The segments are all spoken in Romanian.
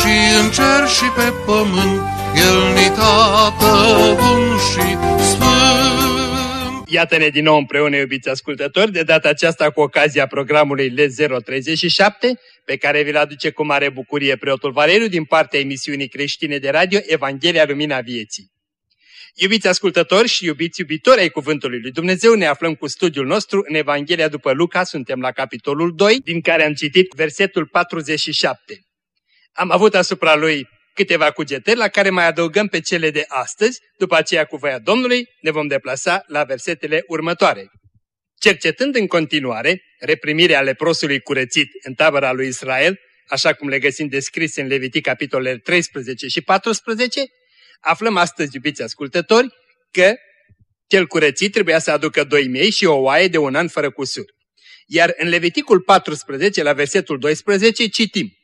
și în cer și pe pământ, El ni tată bun și sfânt. Iată-ne din nou împreună, iubiți ascultători, de data aceasta cu ocazia programului L037, pe care vi-l aduce cu mare bucurie preotul Valeriu din partea emisiunii creștine de radio Evanghelia Lumina Vieții. Iubiți ascultători și iubiți iubitori ai Cuvântului Lui Dumnezeu, ne aflăm cu studiul nostru în Evanghelia după Luca, suntem la capitolul 2, din care am citit versetul 47. Am avut asupra lui câteva cugetări la care mai adăugăm pe cele de astăzi, după aceea cu voia Domnului ne vom deplasa la versetele următoare. Cercetând în continuare reprimirea leprosului curățit în tabăra lui Israel, așa cum le găsim descrise în Levitic capitolele 13 și 14, aflăm astăzi, iubiți ascultători, că cel curățit trebuia să aducă doi miei și o oaie de un an fără cusur. Iar în Leviticul 14, la versetul 12, citim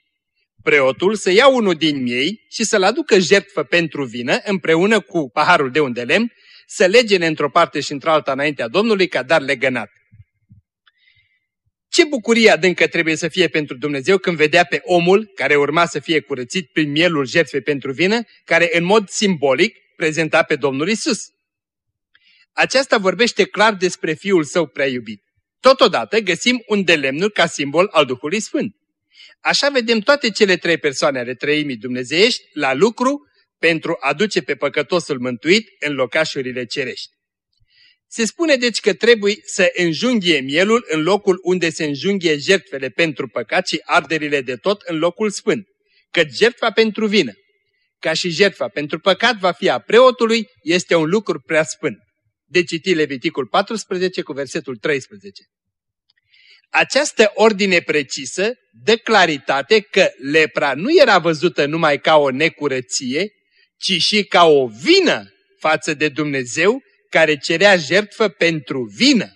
Preotul să ia unul din miei și să-l aducă jertfă pentru vină împreună cu paharul de unde lemn, să legene într-o parte și într-alta înaintea Domnului ca dar legănat. Ce bucurie adâncă trebuie să fie pentru Dumnezeu când vedea pe omul care urma să fie curățit prin mielul jertfei pentru vină, care în mod simbolic prezenta pe Domnul Isus. Aceasta vorbește clar despre Fiul Său prea iubit. Totodată găsim un de lemnul ca simbol al Duhului Sfânt. Așa vedem toate cele trei persoane ale trăimii dumnezeiești la lucru pentru a duce pe păcătosul mântuit în locașurile cerești. Se spune deci că trebuie să înjunghie mielul în locul unde se înjunghie jertfele pentru păcat și arderile de tot în locul sfânt, că jertfa pentru vină, ca și jertfa pentru păcat va fi a preotului, este un lucru prea sfânt. De citi Leviticul 14 cu versetul 13. Această ordine precisă dă claritate că lepra nu era văzută numai ca o necurăție, ci și ca o vină față de Dumnezeu care cerea jertfă pentru vină.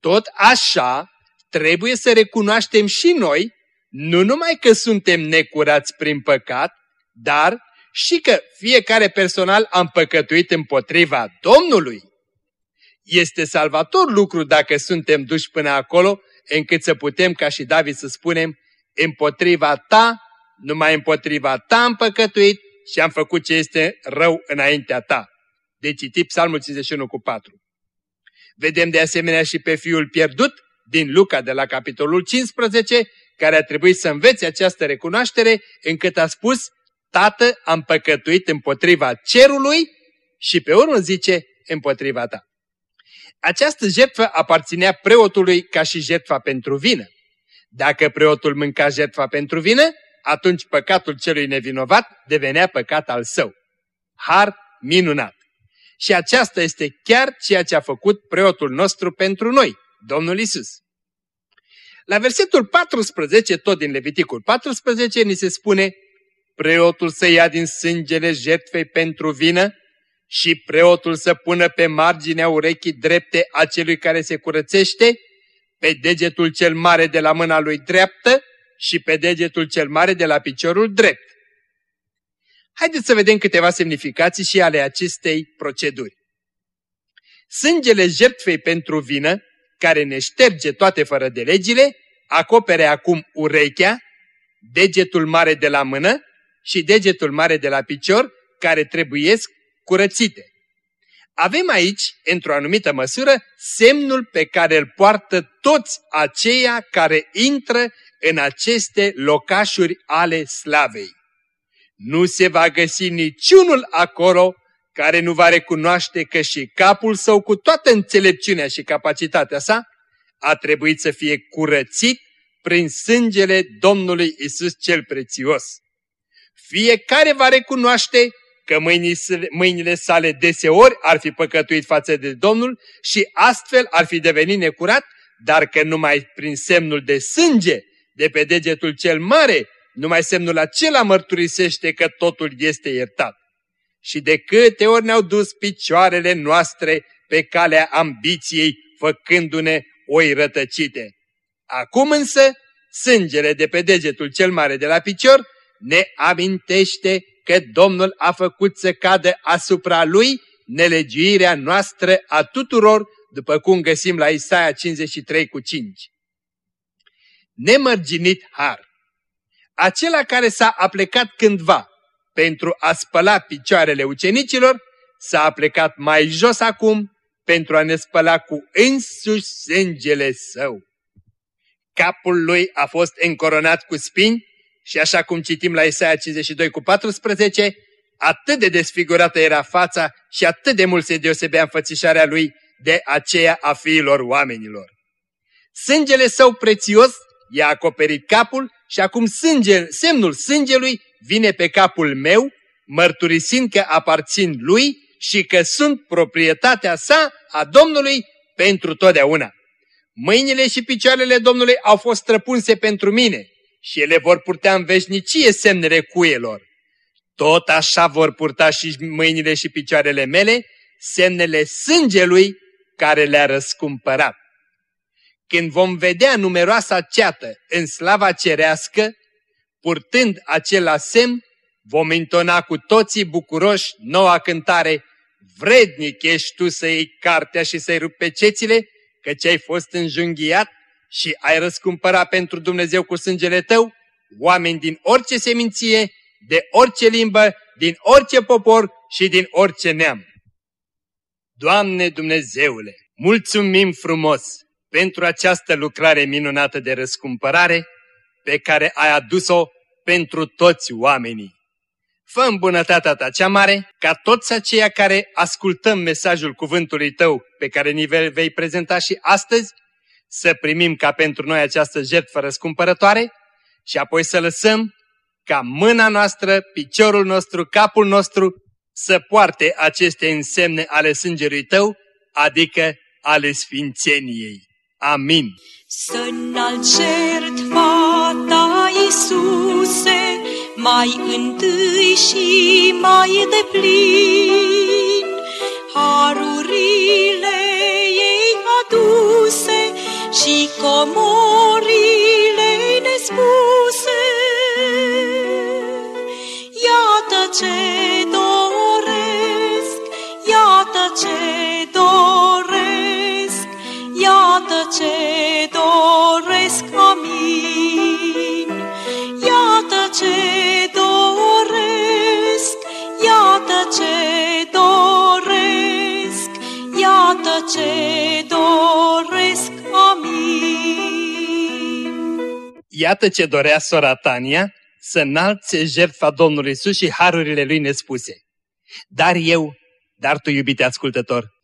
Tot așa trebuie să recunoaștem și noi, nu numai că suntem necurați prin păcat, dar și că fiecare personal am păcătuit împotriva Domnului. Este salvator lucru dacă suntem duși până acolo, încât să putem, ca și David, să spunem, împotriva ta, numai împotriva ta am păcătuit și am făcut ce este rău înaintea ta. De citit Psalmul 51 cu 4. Vedem de asemenea și pe fiul pierdut din Luca de la capitolul 15, care a trebuit să învețe această recunoaștere, încât a spus, Tată, am păcătuit împotriva cerului și pe urmă zice, împotriva ta. Această jertfă aparținea preotului ca și jertfa pentru vină. Dacă preotul mânca jertfa pentru vină, atunci păcatul celui nevinovat devenea păcat al său. Har minunat! Și aceasta este chiar ceea ce a făcut preotul nostru pentru noi, Domnul Isus. La versetul 14, tot din Leviticul 14, ni se spune preotul să ia din sângele jertfei pentru vină și preotul să pună pe marginea urechii drepte a celui care se curățește, pe degetul cel mare de la mâna lui dreaptă și pe degetul cel mare de la piciorul drept. Haideți să vedem câteva semnificații și ale acestei proceduri. Sângele jertfei pentru vină, care ne șterge toate fără de legile, acopere acum urechea, degetul mare de la mână și degetul mare de la picior, care trebuiesc curățite. Avem aici, într-o anumită măsură, semnul pe care îl poartă toți aceia care intră în aceste locașuri ale slavei. Nu se va găsi niciunul acolo care nu va recunoaște că și capul său cu toată înțelepciunea și capacitatea sa a trebuit să fie curățit prin sângele Domnului Isus cel prețios. Fiecare va recunoaște că mâinile sale deseori ar fi păcătuit față de Domnul și astfel ar fi devenit necurat, dar că numai prin semnul de sânge de pe degetul cel mare numai semnul acela mărturisește că totul este iertat. Și de câte ori ne-au dus picioarele noastre pe calea ambiției, făcându-ne oi rătăcite. Acum însă, sângele de pe degetul cel mare de la picior ne amintește că Domnul a făcut să cadă asupra lui nelegiuirea noastră a tuturor, după cum găsim la Isaia 53 cu 5. Nemărginit har. Acela care s-a aplecat cândva pentru a spăla picioarele ucenicilor, s-a aplecat mai jos acum pentru a ne spăla cu însuși sângele său. Capul lui a fost încoronat cu spini și așa cum citim la Isaia 52 cu 14, atât de desfigurată era fața și atât de mult se deosebea înfățișarea lui de aceea a fiilor oamenilor. Sângele său prețios i-a acoperit capul și acum sânge, semnul sângelui vine pe capul meu, mărturisind că aparțin lui și că sunt proprietatea sa, a Domnului, pentru totdeauna. Mâinile și picioarele Domnului au fost străpunse pentru mine și ele vor purta în veșnicie semnele cuielor. Tot așa vor purta și mâinile și picioarele mele semnele sângelui care le-a răscumpărat. Când vom vedea numeroasa ceată în slava cerească, purtând acela semn, vom intona cu toții bucuroși noua cântare, Vrednic ești tu să iei cartea și să-i rupi pe cețile, căci ai fost înjunghiat și ai răscumpărat pentru Dumnezeu cu sângele tău oameni din orice seminție, de orice limbă, din orice popor și din orice neam. Doamne Dumnezeule, mulțumim frumos pentru această lucrare minunată de răscumpărare pe care ai adus-o pentru toți oamenii. Fă în bunătatea ta cea mare ca toți aceia care ascultăm mesajul cuvântului tău pe care ni vei prezenta și astăzi, să primim ca pentru noi această jertfă răscumpărătoare și apoi să lăsăm ca mâna noastră, piciorul nostru, capul nostru să poarte aceste însemne ale sângerului tău, adică ale sfințeniei. Amin. Să înalți jertfa ta, Iisuse, mai întâi și mai deplin, harurile comorile nespuse. Iată ce doresc, iată ce doresc, iată ce doresc, amin. Iată ce doresc, iată ce doresc, iată ce doresc, Iată ce dorea sora Tania, să înalțe jertfa Domnului Iisus și harurile Lui nespuse. Dar eu, dar tu, iubite ascultător,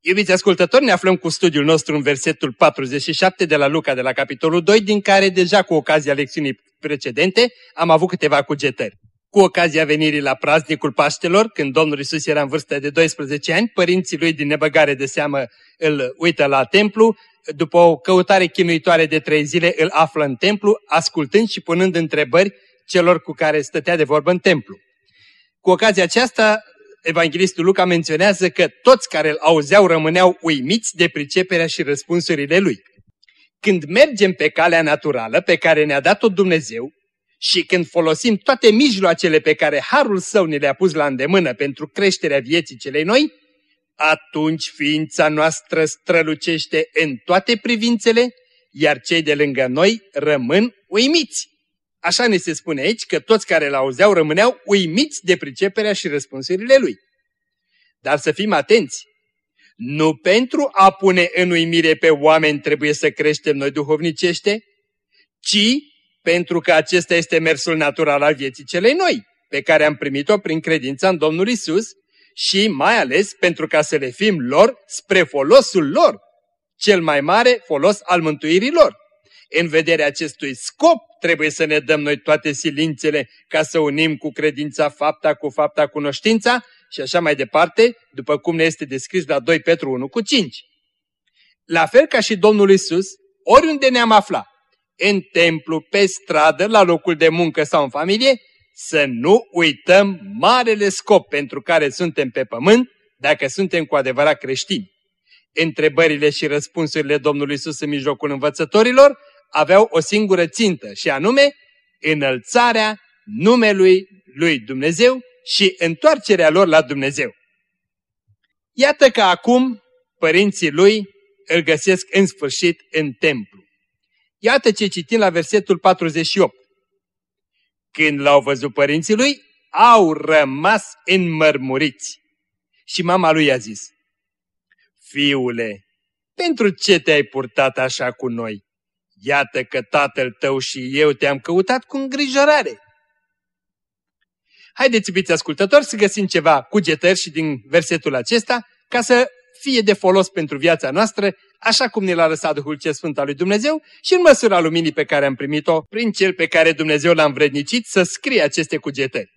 Iubiți ascultători, ne aflăm cu studiul nostru în versetul 47 de la Luca de la capitolul 2, din care deja cu ocazia lecțiunii precedente am avut câteva cugetări. Cu ocazia venirii la praznicul Paștelor, când Domnul Isus era în vârstă de 12 ani, părinții lui din nebăgare de seamă îl uită la templu, după o căutare chinuitoare de trei zile îl află în templu, ascultând și punând întrebări celor cu care stătea de vorbă în templu. Cu ocazia aceasta, Evanghelistul Luca menționează că toți care îl auzeau rămâneau uimiți de priceperea și răspunsurile lui. Când mergem pe calea naturală pe care ne-a dat-o Dumnezeu și când folosim toate mijloacele pe care Harul Său ne le-a pus la îndemână pentru creșterea vieții celei noi, atunci ființa noastră strălucește în toate privințele, iar cei de lângă noi rămân uimiți. Așa ne se spune aici că toți care l-auzeau rămâneau uimiți de priceperea și răspunsurile lui. Dar să fim atenți! Nu pentru a pune în uimire pe oameni trebuie să creștem noi duhovnicește, ci pentru că acesta este mersul natural al vieții celei noi, pe care am primit-o prin credința în Domnul Isus și mai ales pentru ca să le fim lor spre folosul lor, cel mai mare folos al mântuirii lor. În vederea acestui scop trebuie să ne dăm noi toate silințele ca să unim cu credința fapta cu fapta cunoștința și așa mai departe, după cum ne este descris la 2 Petru 1 cu 5. La fel ca și Domnul Isus, oriunde ne-am aflat, în templu, pe stradă, la locul de muncă sau în familie, să nu uităm marele scop pentru care suntem pe pământ, dacă suntem cu adevărat creștini. Întrebările și răspunsurile Domnului Isus în mijlocul învățătorilor aveau o singură țintă și anume înălțarea numelui lui Dumnezeu și întoarcerea lor la Dumnezeu. Iată că acum părinții lui îl găsesc în sfârșit în templu. Iată ce citim la versetul 48. Când l-au văzut părinții lui, au rămas înmărmuriți. Și mama lui a zis, Fiule, pentru ce te-ai purtat așa cu noi? Iată că tatăl tău și eu te-am căutat cu îngrijorare. Haideți, iubiți ascultători, să găsim ceva cugetări și din versetul acesta, ca să fie de folos pentru viața noastră, așa cum ne l-a lăsat Duhul ce Sfânt al lui Dumnezeu și în măsura luminii pe care am primit-o prin cel pe care Dumnezeu l-a învrednicit să scrie aceste cugetări.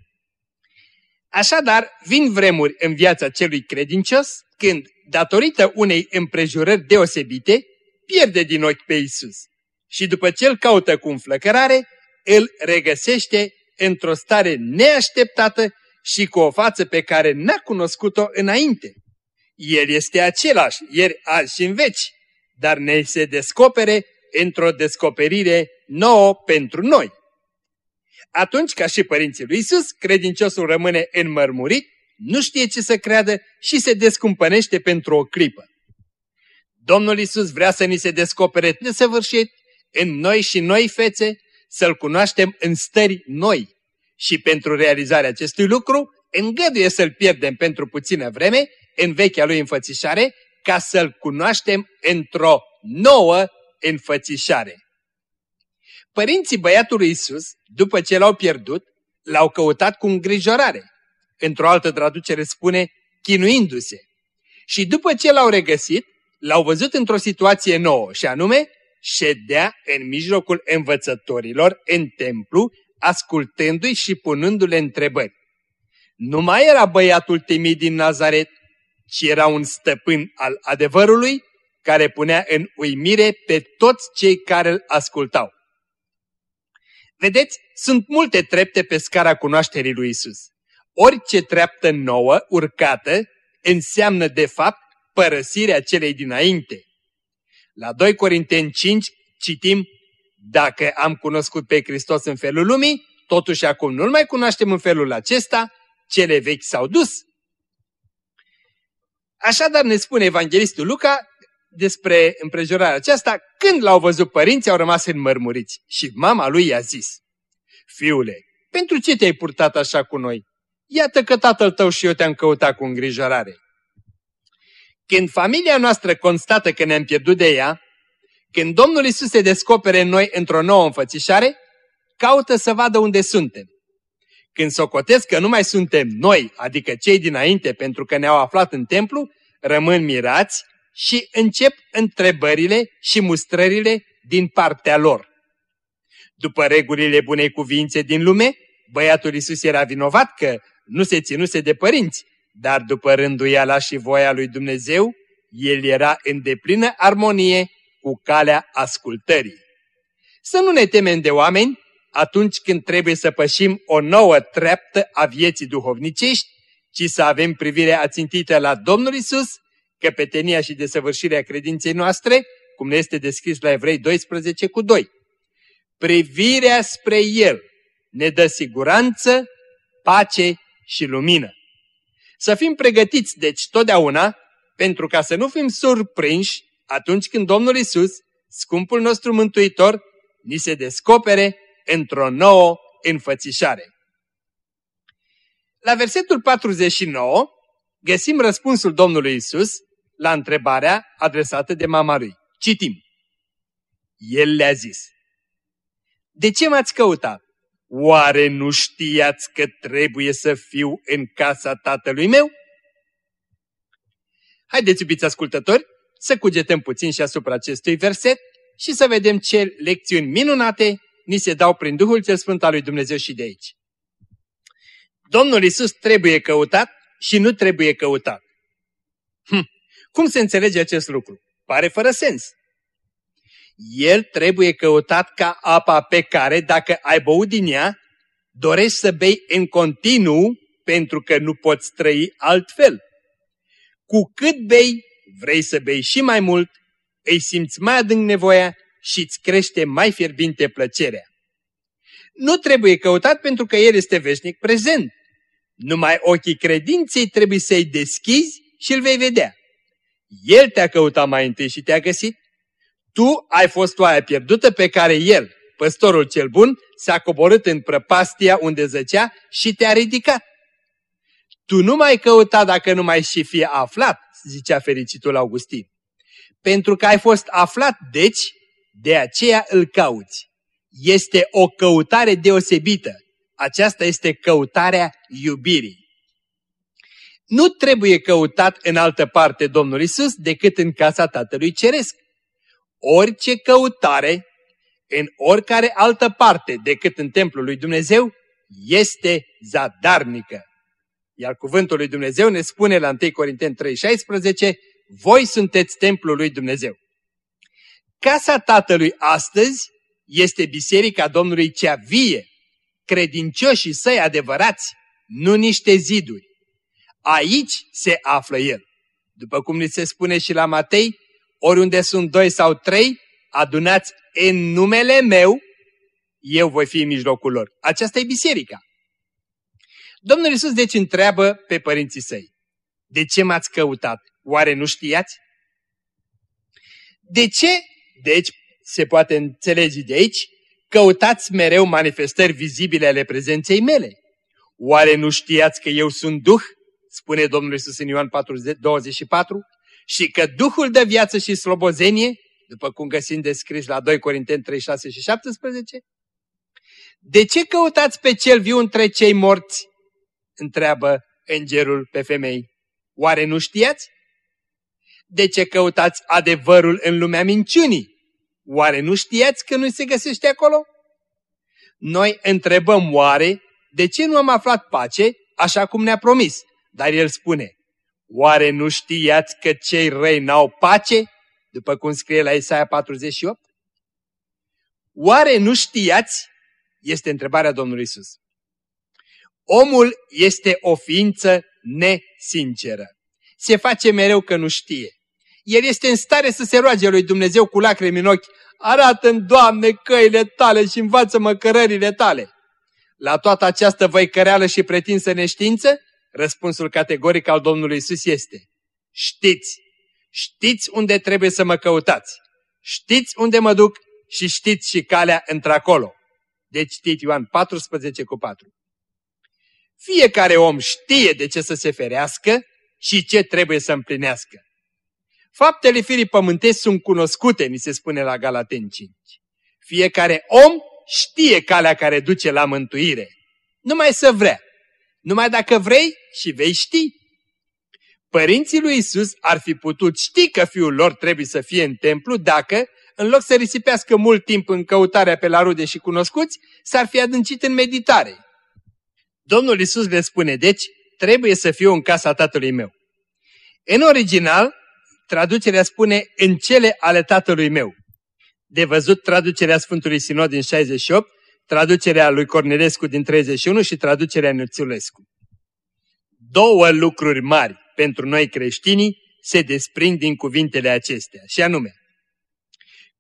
Așadar, vin vremuri în viața celui credincios când, datorită unei împrejurări deosebite, pierde din ochi pe Isus și după ce îl caută cu înflăcărare, îl regăsește într-o stare neașteptată și cu o față pe care n-a cunoscut-o înainte. El este același, ieri, azi și în veci, dar ne se descopere într-o descoperire nouă pentru noi. Atunci, ca și părinții lui Isus, credinciosul rămâne înmărmurit, nu știe ce să creadă și se descumpănește pentru o clipă. Domnul Isus vrea să ni se descopere desăvârșit în noi și noi fețe, să-L cunoaștem în stări noi. Și pentru realizarea acestui lucru, îngăduie să-L pierdem pentru puțină vreme în vechea Lui înfățișare, ca să-L cunoaștem într-o nouă înfățișare. Părinții băiatului Isus, după ce l-au pierdut, l-au căutat cu îngrijorare. Într-o altă traducere spune, chinuindu-se. Și după ce l-au regăsit, l-au văzut într-o situație nouă, și anume, ședea în mijlocul învățătorilor în templu, ascultându-i și punându-le întrebări. Nu mai era băiatul timid din Nazaret, ci era un stăpân al adevărului, care punea în uimire pe toți cei care îl ascultau. Vedeți, sunt multe trepte pe scara cunoașterii lui Isus. Orice treaptă nouă, urcată, înseamnă de fapt părăsirea celei dinainte. La 2 Corinteni 5 citim, dacă am cunoscut pe Hristos în felul lumii, totuși acum nu-L mai cunoaștem în felul acesta, cele vechi s-au dus. Așadar ne spune evanghelistul Luca despre împrejurarea aceasta, când l-au văzut părinții, au rămas înmărmuriți. Și mama lui i-a zis, Fiule, pentru ce te-ai purtat așa cu noi? Iată că tatăl tău și eu te-am căutat cu îngrijorare. Când familia noastră constată că ne-am pierdut de ea, când Domnul Isus se descopere în noi într-o nouă înfățișare, caută să vadă unde suntem. Când socotesc că nu mai suntem noi, adică cei dinainte, pentru că ne-au aflat în templu, rămân mirați și încep întrebările și mustrările din partea lor. După regulile bunei cuvințe din lume, băiatul Isus era vinovat că nu se ținuse de părinți, dar după rânduiala și voia lui Dumnezeu, el era în deplină armonie cu calea ascultării. Să nu ne temem de oameni atunci când trebuie să pășim o nouă treaptă a vieții duhovnicești, ci să avem privirea ațintită la Domnul Isus, căpetenia și desăvârșirea credinței noastre, cum ne este descris la Evrei 12 cu 2. Privirea spre El ne dă siguranță, pace și lumină. Să fim pregătiți, deci, totdeauna, pentru ca să nu fim surprinși atunci când Domnul Isus, scumpul nostru Mântuitor, ni se descopere într-o nouă înfățișare. La versetul 49 găsim răspunsul Domnului Isus la întrebarea adresată de mama lui. Citim. El le-a zis, De ce m-ați căutat? Oare nu știați că trebuie să fiu în casa tatălui meu? Haideți, iubiți ascultători, să cugetăm puțin și asupra acestui verset și să vedem ce lecțiuni minunate ni se dau prin Duhul cel Sfânt al lui Dumnezeu și de aici. Domnul Isus trebuie căutat și nu trebuie căutat. Hm. Cum se înțelege acest lucru? Pare fără sens. El trebuie căutat ca apa pe care, dacă ai băut din ea, dorești să bei în continuu pentru că nu poți trăi altfel. Cu cât bei, vrei să bei și mai mult, îi simți mai adânc nevoia și îți crește mai fierbinte plăcerea. Nu trebuie căutat pentru că El este veșnic prezent. Numai ochii credinței trebuie să-i deschizi și îl vei vedea. El te-a căutat mai întâi și te-a găsit. Tu ai fost oaia pierdută pe care El, păstorul cel bun, s-a coborât în prăpastia unde zăcea și te-a ridicat. Tu nu mai căuta dacă nu mai și fie aflat, zicea fericitul Augustin. Pentru că ai fost aflat, deci, de aceea îl cauți. Este o căutare deosebită. Aceasta este căutarea iubirii. Nu trebuie căutat în altă parte Domnul Isus decât în casa Tatălui Ceresc. Orice căutare în oricare altă parte decât în templul lui Dumnezeu este zadarnică. Iar cuvântul lui Dumnezeu ne spune la 1 Corinteni 3,16, voi sunteți templul lui Dumnezeu. Casa Tatălui astăzi este biserica Domnului cea vie, credincioșii săi adevărați, nu niște ziduri. Aici se află El. După cum ni se spune și la Matei, oriunde sunt doi sau trei, adunați în numele meu, eu voi fi în mijlocul lor. Aceasta e biserica. Domnul Iisus deci întreabă pe părinții săi, de ce m-ați căutat? Oare nu știați? De ce, deci, se poate înțelege de aici, căutați mereu manifestări vizibile ale prezenței mele? Oare nu știați că eu sunt Duh? Spune Domnul Iisus în Ioan 24, și că Duhul de viață și slobozenie, după cum găsim descris la 2 Corinteni 3, 6 și 17, de ce căutați pe cel viu între cei morți? Întreabă îngerul pe femei. Oare nu știați? De ce căutați adevărul în lumea minciunii? Oare nu știați că nu se găsește acolo? Noi întrebăm oare de ce nu am aflat pace așa cum ne-a promis? Dar el spune, oare nu știați că cei răi n-au pace? După cum scrie la Isaia 48? Oare nu știați? Este întrebarea Domnului Isus. Omul este o ființă nesinceră. Se face mereu că nu știe. El este în stare să se roage lui Dumnezeu cu lacrimi în ochi. Arată-mi, Doamne, căile tale și învață-mă cărările tale. La toată această văicăreală și pretinsă neștiință, răspunsul categoric al Domnului Isus este Știți, știți unde trebuie să mă căutați, știți unde mă duc și știți și calea într-acolo. Deci știți Ioan 14 cu 4. Fiecare om știe de ce să se ferească și ce trebuie să împlinească. Faptele firii pământești sunt cunoscute, ni se spune la Galaten 5. Fiecare om știe calea care duce la mântuire. Numai să vrea. Numai dacă vrei și vei ști. Părinții lui Isus ar fi putut ști că fiul lor trebuie să fie în templu dacă, în loc să risipească mult timp în căutarea pe la rude și cunoscuți, s-ar fi adâncit în meditare. Domnul Isus le spune, deci, trebuie să fiu în casa tatălui meu. În original, traducerea spune în cele ale tatălui meu. De văzut traducerea Sfântului Sinod din 68, traducerea lui Cornelescu din 31 și traducerea Nuțulescu. Două lucruri mari pentru noi creștinii se desprind din cuvintele acestea, și anume,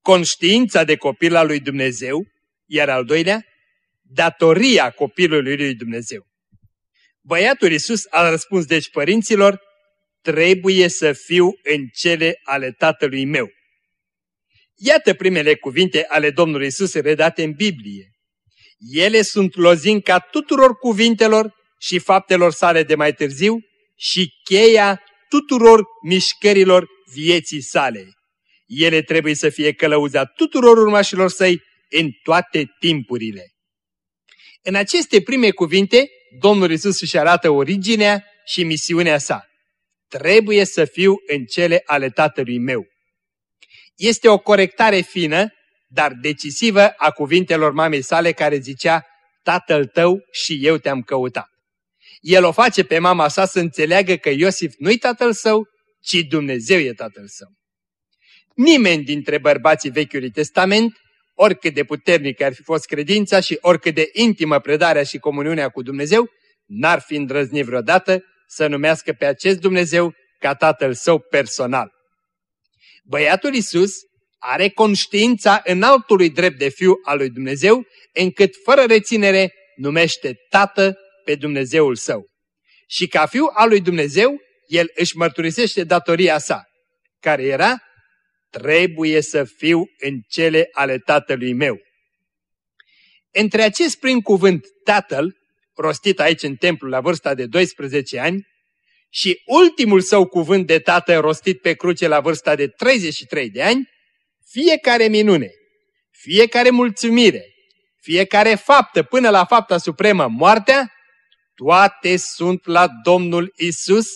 conștiința de copil al lui Dumnezeu, iar al doilea, datoria copilului lui Dumnezeu. Băiatul Iisus a răspuns deci părinților, trebuie să fiu în cele ale tatălui meu. Iată primele cuvinte ale Domnului Iisus redate în Biblie. Ele sunt lozinca tuturor cuvintelor și faptelor sale de mai târziu și cheia tuturor mișcărilor vieții sale. Ele trebuie să fie călăuza tuturor urmașilor săi în toate timpurile. În aceste prime cuvinte, Domnul Isus își arată originea și misiunea sa. Trebuie să fiu în cele ale Tatălui meu. Este o corectare fină, dar decisivă a cuvintelor mamei sale care zicea, Tatăl tău și eu te-am căutat. El o face pe mama sa să înțeleagă că Iosif nu-i tatăl său, ci Dumnezeu e tatăl său. Nimeni dintre bărbații Vechiului Testament, oricât de puternic ar fi fost credința și oricât de intimă predarea și comuniunea cu Dumnezeu, n-ar fi îndrăznit vreodată să numească pe acest Dumnezeu ca tatăl său personal. Băiatul Isus are conștiința înaltului drept de fiu al lui Dumnezeu, încât fără reținere numește tată pe Dumnezeul său. Și ca fiu al lui Dumnezeu, el își mărturisește datoria sa, care era, trebuie să fiu în cele ale tatălui meu. Între acest prim cuvânt tatăl, rostit aici în templu la vârsta de 12 ani, și ultimul său cuvânt de tată rostit pe cruce la vârsta de 33 de ani, fiecare minune, fiecare mulțumire, fiecare faptă până la fapta supremă, moartea, toate sunt la Domnul Isus,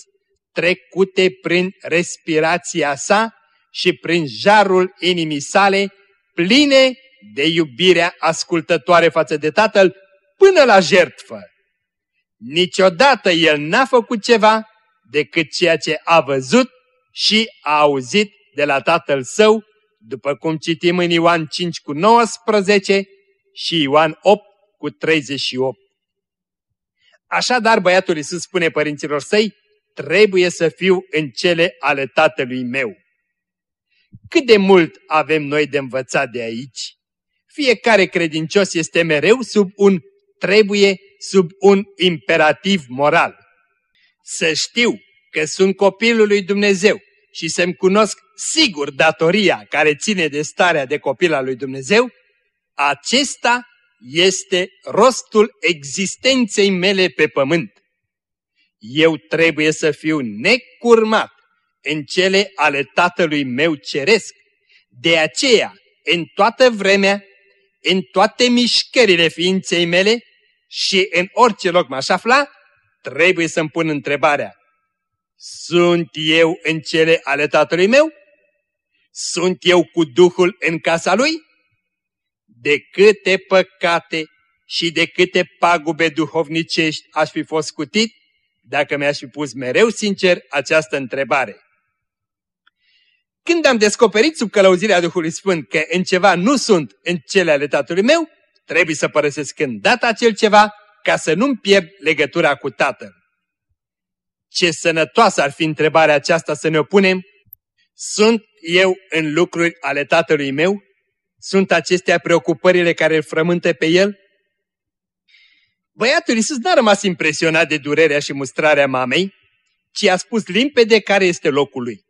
trecute prin respirația sa și prin jarul inimii sale, pline de iubirea ascultătoare față de Tatăl până la jertfă. Niciodată El n-a făcut ceva decât ceea ce a văzut și a auzit de la Tatăl Său, după cum citim în Ioan 5 cu 19 și Ioan 8 cu 38. Așadar, băiatul Iisus spune părinților săi, trebuie să fiu în cele ale tatălui meu. Cât de mult avem noi de învățat de aici? Fiecare credincios este mereu sub un trebuie, sub un imperativ moral. Să știu că sunt copilul lui Dumnezeu și să-mi cunosc sigur datoria care ține de starea de copil al lui Dumnezeu, acesta este rostul existenței mele pe pământ. Eu trebuie să fiu necurmat în cele ale Tatălui meu ceresc. De aceea, în toată vremea, în toate mișcările ființei mele și în orice loc m-aș afla, trebuie să-mi pun întrebarea. Sunt eu în cele ale Tatălui meu? Sunt eu cu Duhul în casa Lui? de câte păcate și de câte pagube duhovnicești aș fi fost scutit dacă mi-aș fi pus mereu sincer această întrebare. Când am descoperit sub călăuzirea Duhului Sfânt că în ceva nu sunt în cele ale Tatălui meu, trebuie să părăsesc data acel ceva ca să nu-mi pierd legătura cu Tatăl. Ce sănătoasă ar fi întrebarea aceasta să ne opunem? Sunt eu în lucruri ale Tatălui meu? Sunt acestea preocupările care îl frământă pe el? Băiatul Iisus n-a rămas impresionat de durerea și mustrarea mamei, ci a spus limpede care este locul lui.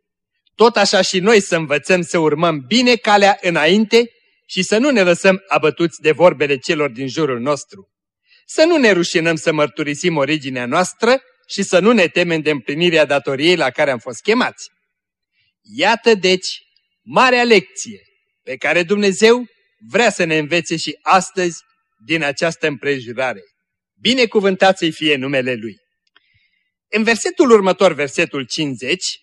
Tot așa și noi să învățăm să urmăm bine calea înainte și să nu ne lăsăm abătuți de vorbele celor din jurul nostru. Să nu ne rușinăm să mărturisim originea noastră și să nu ne temem de împlinirea datoriei la care am fost chemați. Iată deci marea lecție pe care Dumnezeu vrea să ne învețe și astăzi din această împrejurare. Binecuvântat să fie numele Lui. În versetul următor, versetul 50,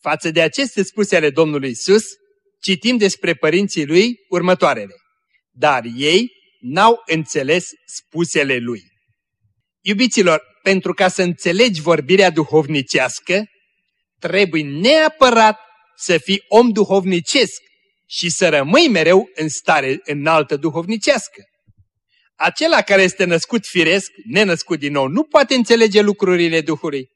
față de aceste spuse ale Domnului Isus, citim despre părinții Lui următoarele. Dar ei n-au înțeles spusele Lui. Iubiților, pentru ca să înțelegi vorbirea duhovnicească, trebuie neapărat să fii om duhovnicesc și să rămâi mereu în stare înaltă duhovnicească. Acela care este născut firesc, nenăscut din nou, nu poate înțelege lucrurile Duhului.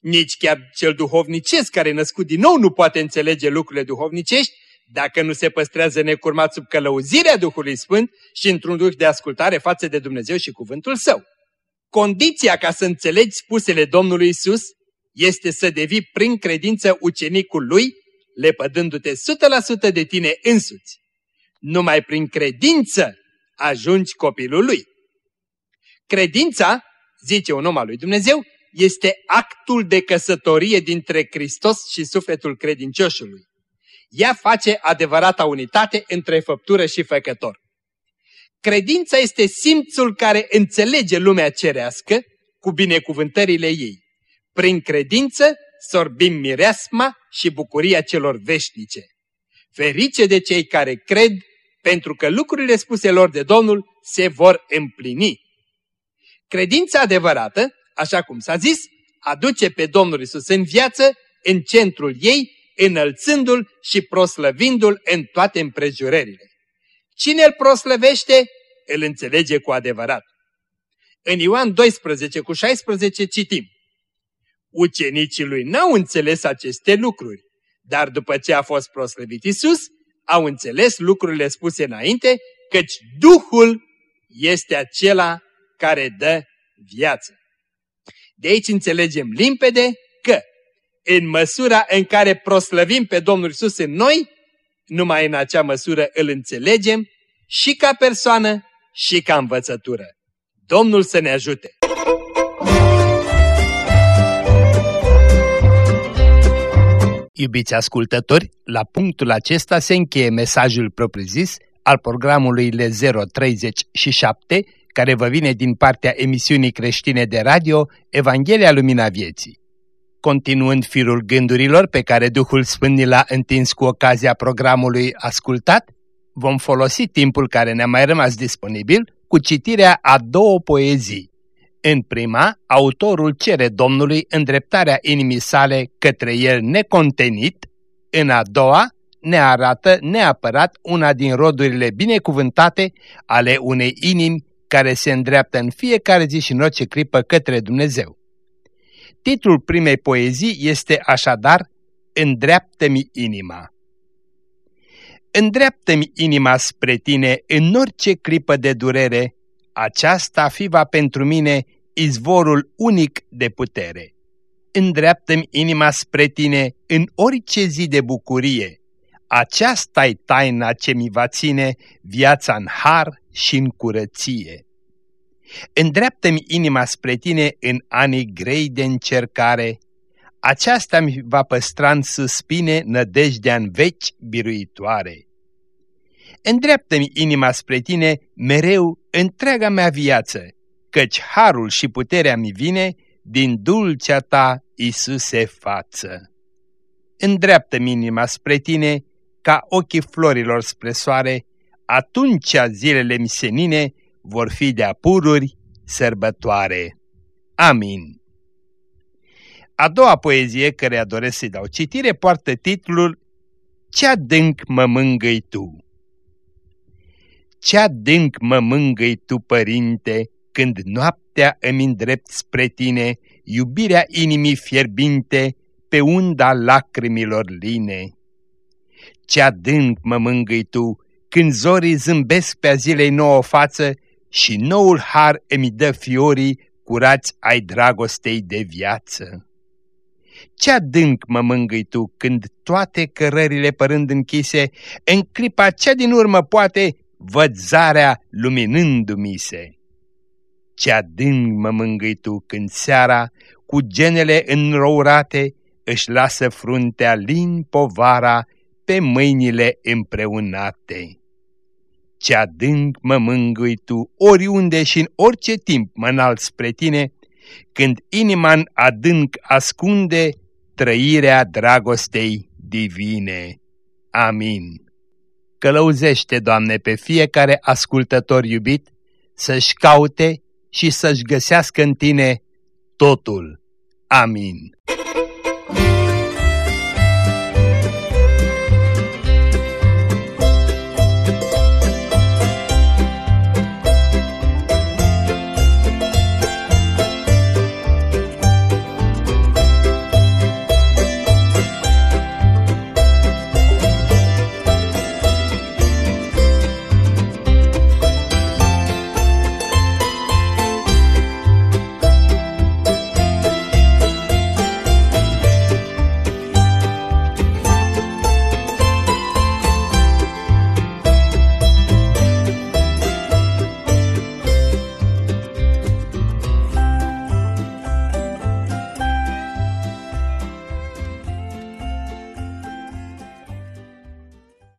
Nici chiar cel duhovnicesc care e născut din nou nu poate înțelege lucrurile duhovnicești dacă nu se păstrează necurmat sub călăuzirea Duhului Sfânt și într-un duh de ascultare față de Dumnezeu și cuvântul Său. Condiția ca să înțelegi spusele Domnului Isus este să devii prin credință ucenicul Lui lepădându-te 100% de tine însuți. Numai prin credință ajungi copilul lui. Credința, zice un om al lui Dumnezeu, este actul de căsătorie dintre Hristos și sufletul credincioșului. Ea face adevărata unitate între făptură și făcător. Credința este simțul care înțelege lumea cerească cu binecuvântările ei. Prin credință sorbim mireasma și bucuria celor veșnice. Ferice de cei care cred, pentru că lucrurile spuse lor de Domnul se vor împlini. Credința adevărată, așa cum s-a zis, aduce pe Domnul Isus în viață, în centrul ei, înălțându-L și proslăvindu-L în toate împrejurările. Cine îl proslăvește, îl înțelege cu adevărat. În Ioan 12 cu 16 citim. Ucenicii lui n-au înțeles aceste lucruri, dar după ce a fost proslăvit Isus, au înțeles lucrurile spuse înainte, căci Duhul este acela care dă viață. De aici înțelegem limpede că în măsura în care proslăvim pe Domnul Isus în noi, numai în acea măsură îl înțelegem și ca persoană și ca învățătură. Domnul să ne ajute! Iubiți ascultători, la punctul acesta se încheie mesajul propriu-zis al programului L037, care vă vine din partea emisiunii creștine de radio Evanghelia Lumina Vieții. Continuând firul gândurilor pe care Duhul Sfânt ni l-a întins cu ocazia programului ascultat, vom folosi timpul care ne-a mai rămas disponibil cu citirea a două poezii. În prima, autorul cere Domnului îndreptarea inimii sale către el necontenit, în a doua, ne arată neapărat una din rodurile binecuvântate ale unei inimi care se îndreaptă în fiecare zi și în orice clipă către Dumnezeu. Titlul primei poezii este așadar Îndreaptă-mi inima. Îndreaptă-mi inima spre tine în orice clipă de durere, aceasta fi va pentru mine izvorul unic de putere. Îndreaptă-mi inima spre tine în orice zi de bucurie, aceasta-i taina ce mi va ține viața în har și în curăție. Îndreaptă-mi inima spre tine în anii grei de încercare, aceasta mi va păstra în suspine nădejdea în veci biruitoare. Îndreaptă-mi inima spre tine mereu întreaga mea viață, căci harul și puterea mi vine din dulcea ta, Iisuse, față. Îndreaptă-mi inima spre tine ca ochii florilor spre soare, atunci zilele misenine vor fi de apururi sărbătoare. Amin. A doua poezie, care doresc să-i dau citire, poartă titlul Ce adânc mă mângâi tu? Ce adânc mă mângâi tu, părinte, când noaptea îmi îndrept spre tine iubirea inimii fierbinte pe unda lacrimilor line. Ce adânc mă mângâi tu, când zorii zâmbesc pe zilei nouă față și noul har îmi dă fiorii curați ai dragostei de viață. Ce adânc mă mângâi tu când toate cărările părând închise, în clipa cea din urmă poate văd zarea luminându-mi se. Ce adânc mă mângâi tu când seara, cu genele înrourate, își lasă fruntea lin povara pe mâinile împreunate. Ce adânc mă mângâi tu, oriunde și în orice timp mă înalt spre tine, când inima în adânc ascunde trăirea dragostei divine. Amin. Călăuzește, Doamne, pe fiecare ascultător iubit să-și caute și să-și găsească în Tine totul. Amin.